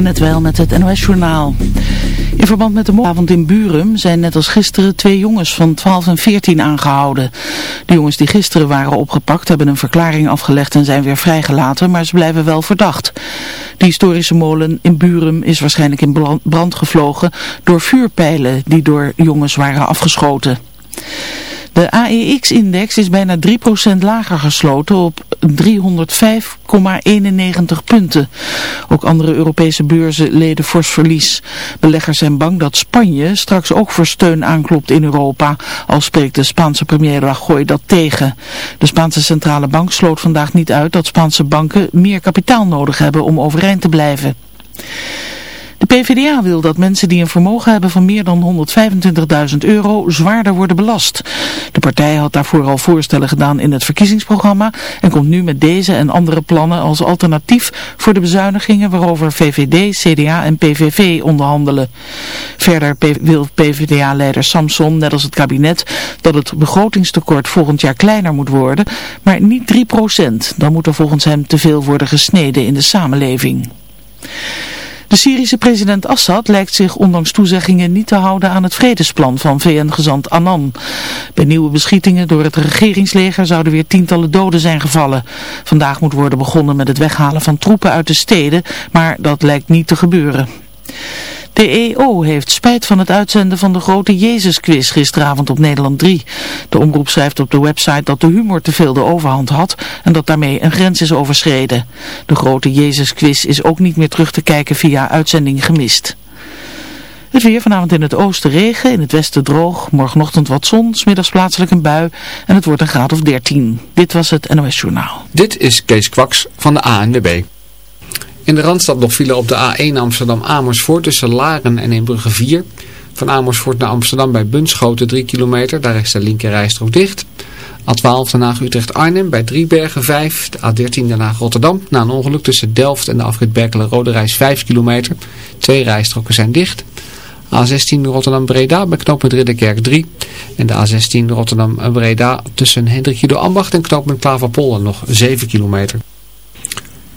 net wel met het NOS-journaal. In verband met de moordavond in Burum zijn net als gisteren twee jongens van 12 en 14 aangehouden. De jongens die gisteren waren opgepakt hebben een verklaring afgelegd en zijn weer vrijgelaten, maar ze blijven wel verdacht. De historische molen in Burum is waarschijnlijk in brand gevlogen door vuurpijlen die door jongens waren afgeschoten. De AEX-index is bijna 3% lager gesloten op 305,91 punten. Ook andere Europese beurzen leden fors verlies. Beleggers zijn bang dat Spanje straks ook voor steun aanklopt in Europa. Al spreekt de Spaanse premier Rajoy dat tegen. De Spaanse centrale bank sloot vandaag niet uit dat Spaanse banken meer kapitaal nodig hebben om overeind te blijven. De PvdA wil dat mensen die een vermogen hebben van meer dan 125.000 euro zwaarder worden belast. De partij had daarvoor al voorstellen gedaan in het verkiezingsprogramma en komt nu met deze en andere plannen als alternatief voor de bezuinigingen waarover VVD, CDA en PVV onderhandelen. Verder wil PvdA-leider Samson, net als het kabinet, dat het begrotingstekort volgend jaar kleiner moet worden, maar niet 3% Dan moet er volgens hem te veel worden gesneden in de samenleving. De Syrische president Assad lijkt zich ondanks toezeggingen niet te houden aan het vredesplan van VN-gezant Annan. Bij nieuwe beschietingen door het regeringsleger zouden weer tientallen doden zijn gevallen. Vandaag moet worden begonnen met het weghalen van troepen uit de steden, maar dat lijkt niet te gebeuren. De EO heeft spijt van het uitzenden van de grote Jezusquiz gisteravond op Nederland 3. De omroep schrijft op de website dat de humor te veel de overhand had en dat daarmee een grens is overschreden. De grote Jezusquiz is ook niet meer terug te kijken via uitzending gemist. Het weer vanavond in het oosten regen, in het westen droog, morgenochtend wat zon, smiddags plaatselijk een bui en het wordt een graad of 13. Dit was het NOS Journaal. Dit is Kees Kwaks van de ANWB. In de Randstad nog file op de A1 Amsterdam-Amersfoort tussen Laren en Inbrugge 4. Van Amersfoort naar Amsterdam bij Bunschoten 3 kilometer, daar is de linkerrijstrook dicht. A12 Den Haag-Utrecht-Arnhem bij Driebergen 5. De A13 Den Haag-Rotterdam na een ongeluk tussen Delft en de afrit Berkelen-Rode Reis 5 kilometer. Twee rijstroken zijn dicht. A16 Rotterdam-Breda bij knooppunt Ridderkerk 3. En de A16 Rotterdam-Breda tussen Hendrik Ambacht en knooppunt Klaverpollen nog 7 kilometer.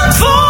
Zandvoort.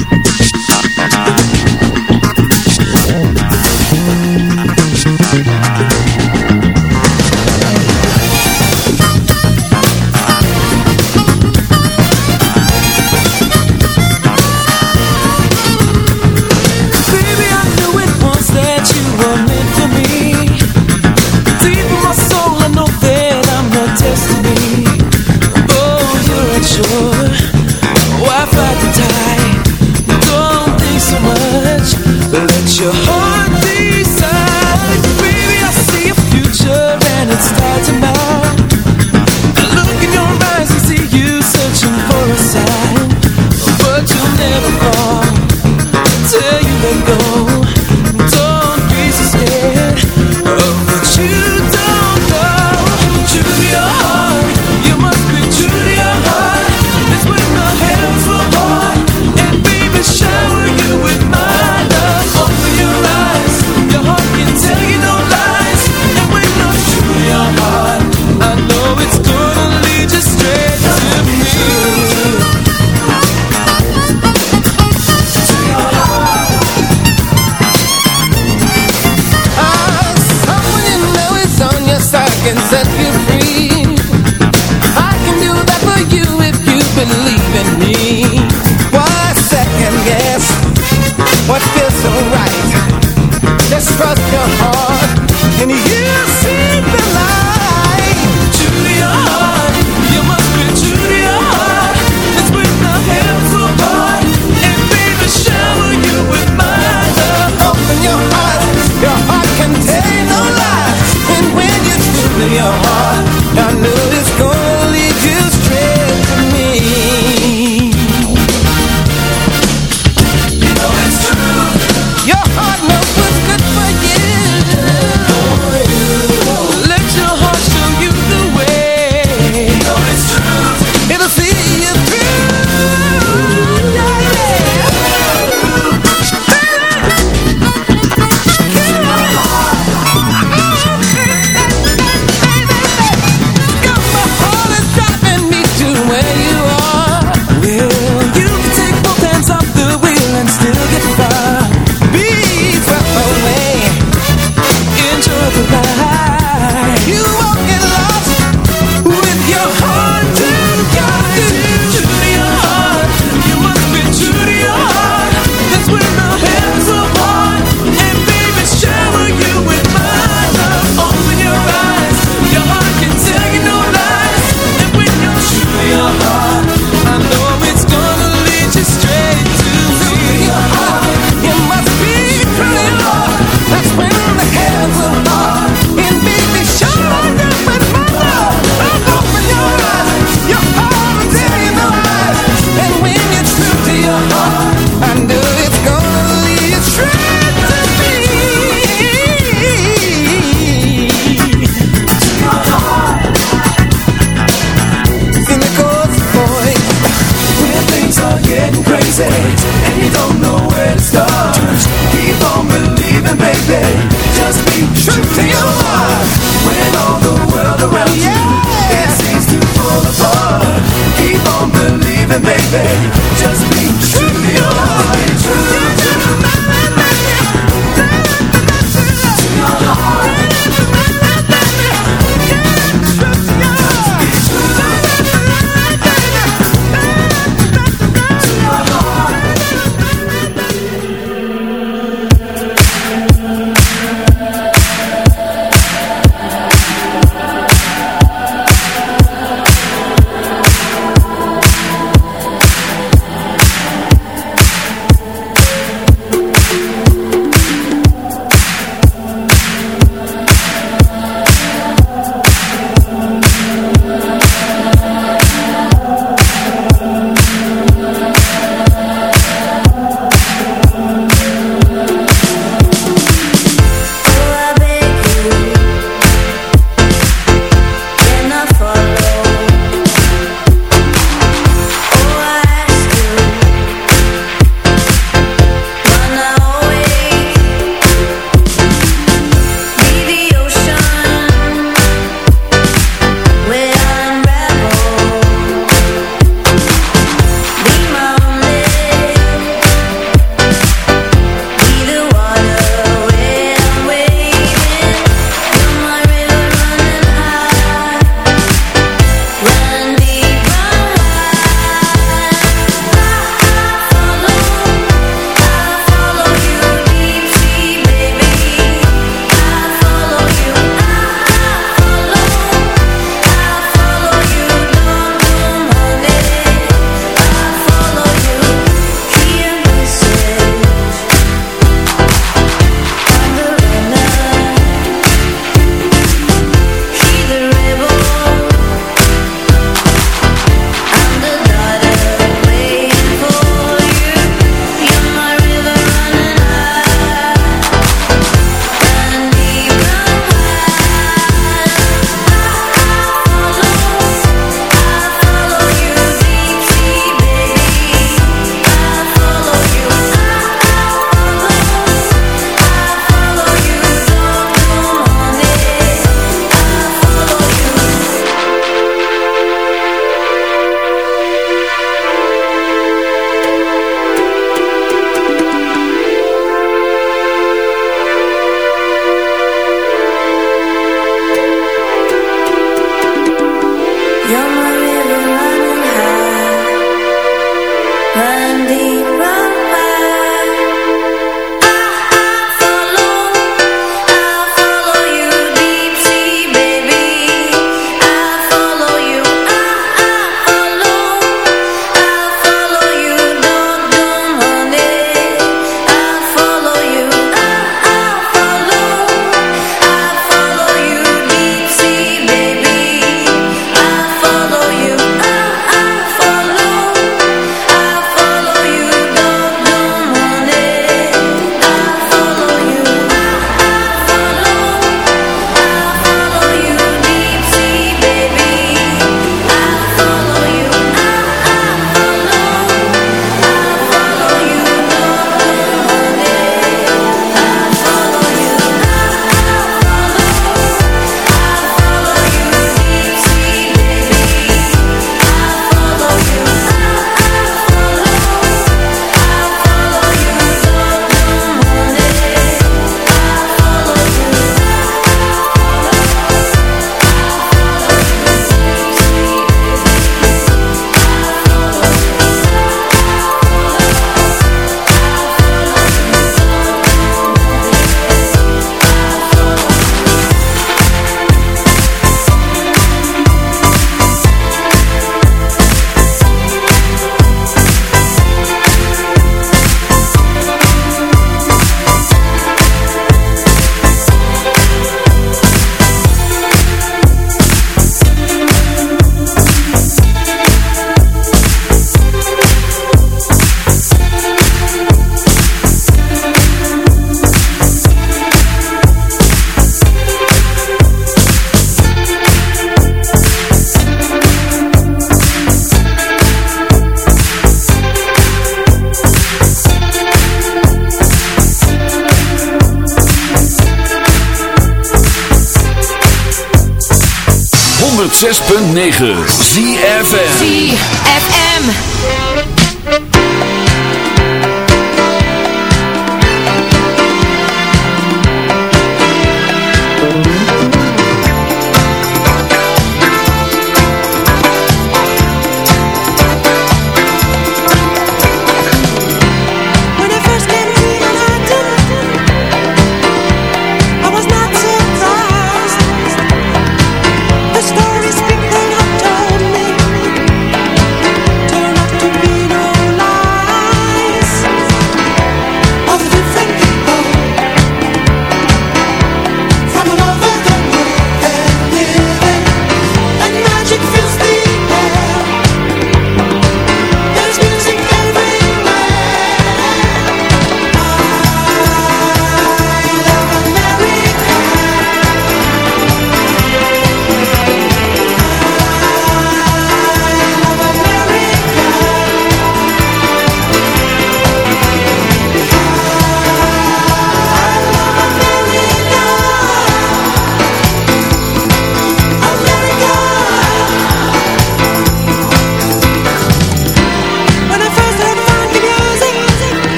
Set you free.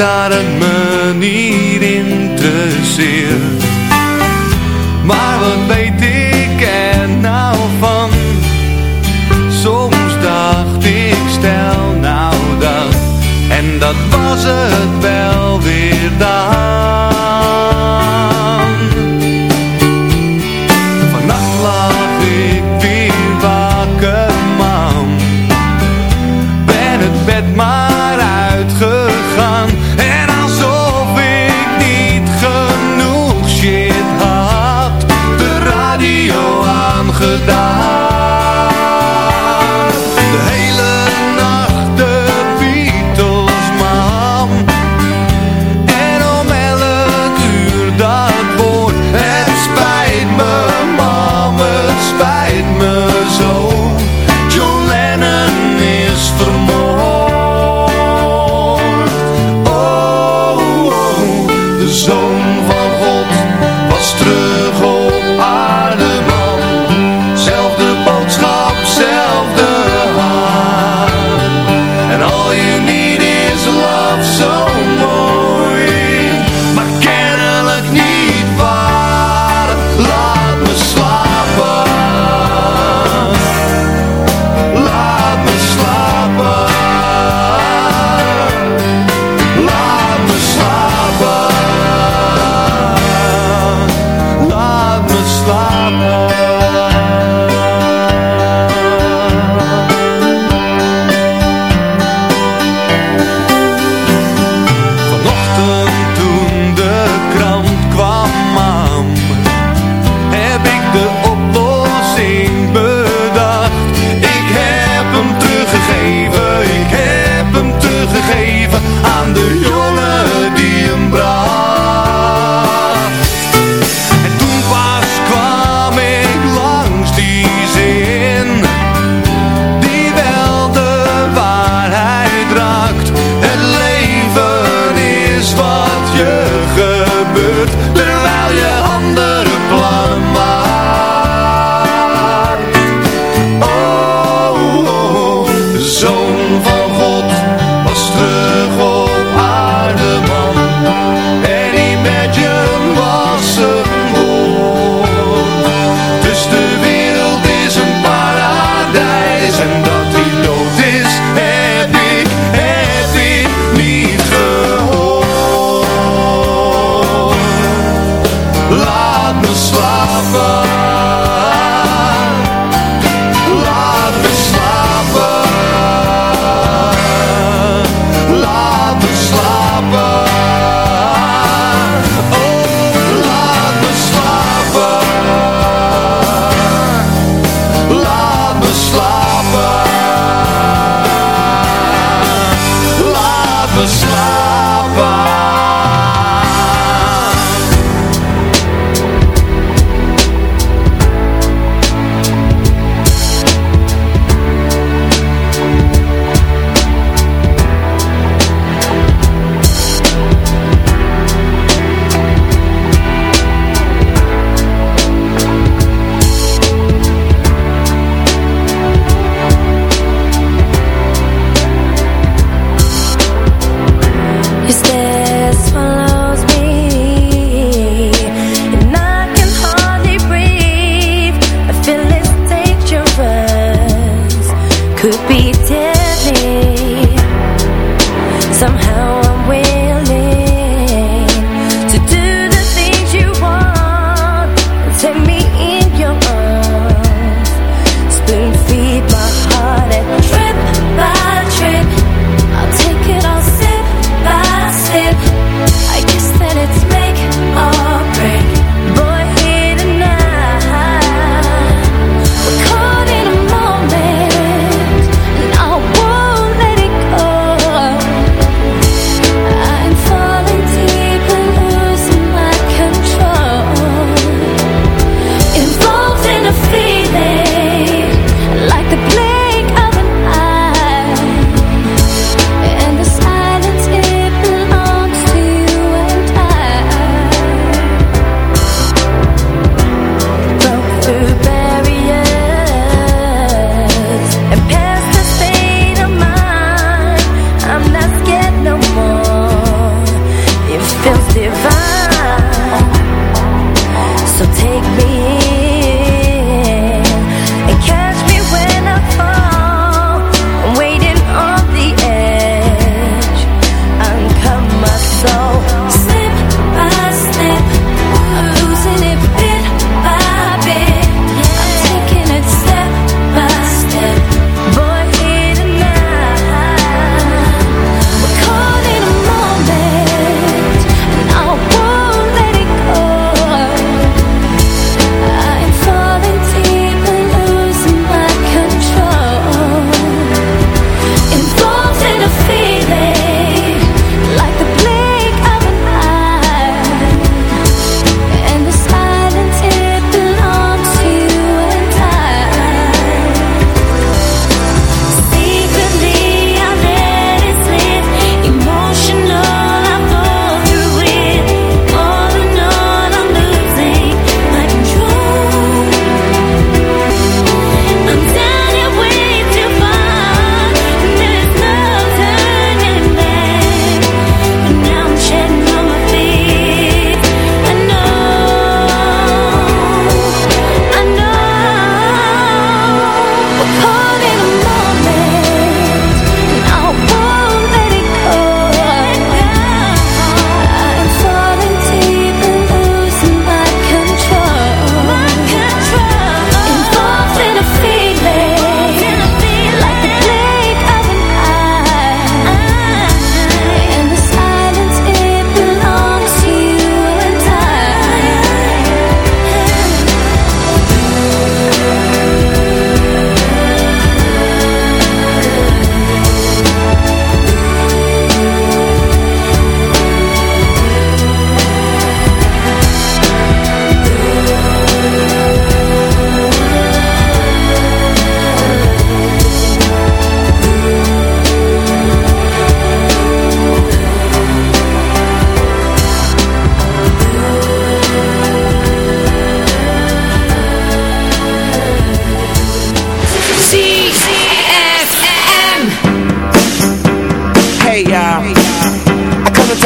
daar het me niet interesseert. Maar wat weet ik er nou van? Soms dacht ik, stel nou dat. En dat was het wel weer daar.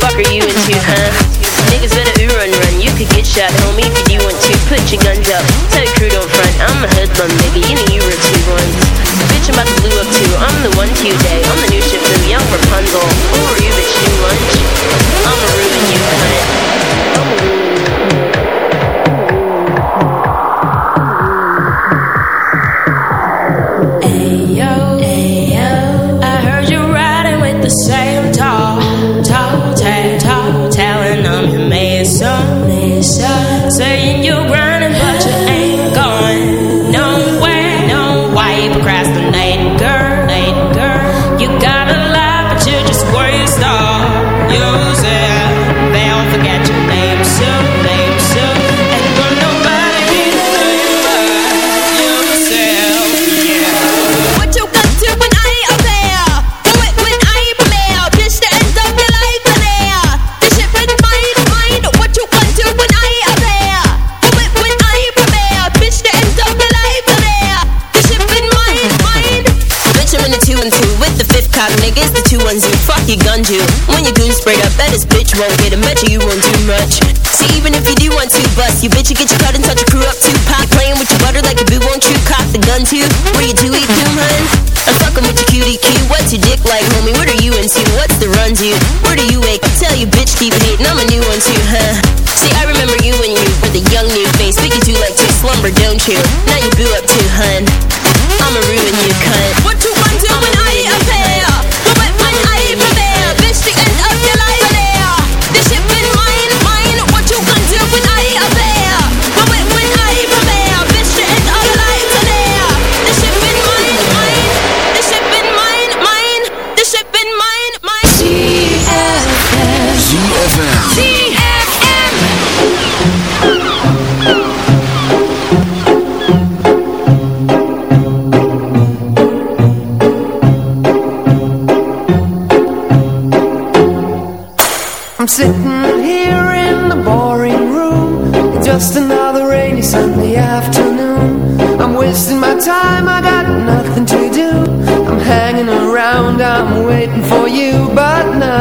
Fuck are you into, huh? Niggas better ooh run run. You could get shot, homie, if you want to. Put your guns up. Tell your crew don't front. I'm a hoodlum, nigga. You know you were two ones. Bitch, I'm about to blue up too. I'm the one today. I'm the new ship, the young Rapunzel. Who are you, bitch? New lunch? You bitch, you get your cut and touch your crew up too. Pop playing with your butter like a boo, won't you cock the gun too? Where you two eat doom, hun? I'm fucking with your cutie cue. What's your dick like, homie? What are you into? What's the run to? Where do you wake? I tell you, bitch, keep hating. I'm a new one too, huh? See, I remember you when you with a young new face. Speak you two like to slumber, don't you?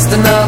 just enough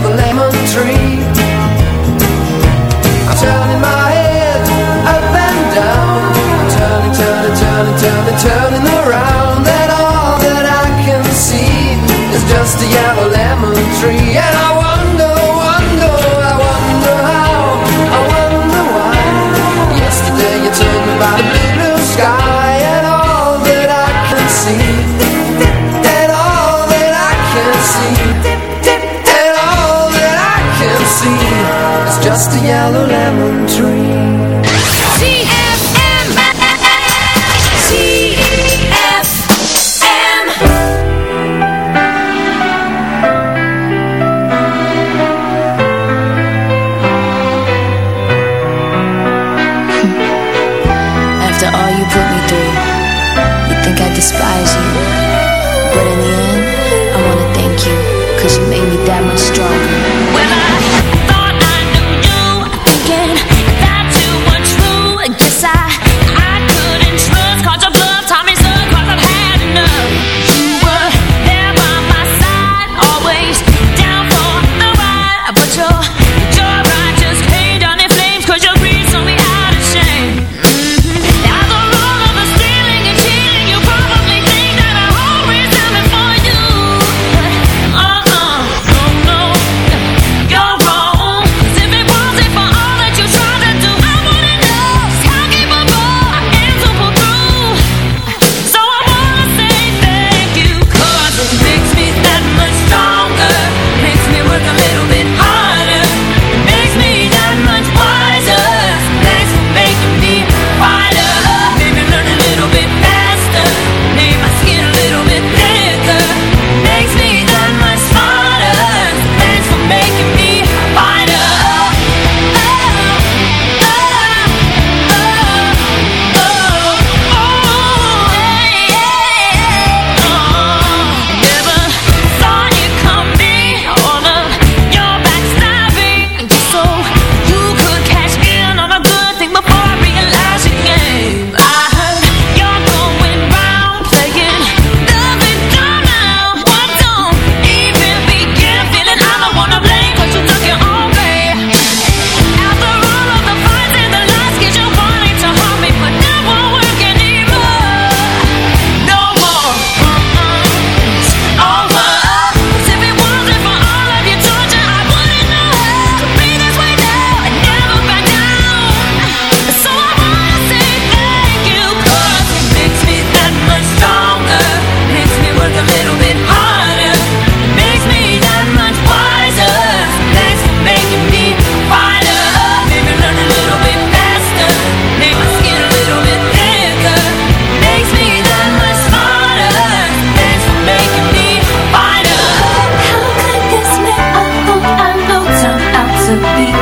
to be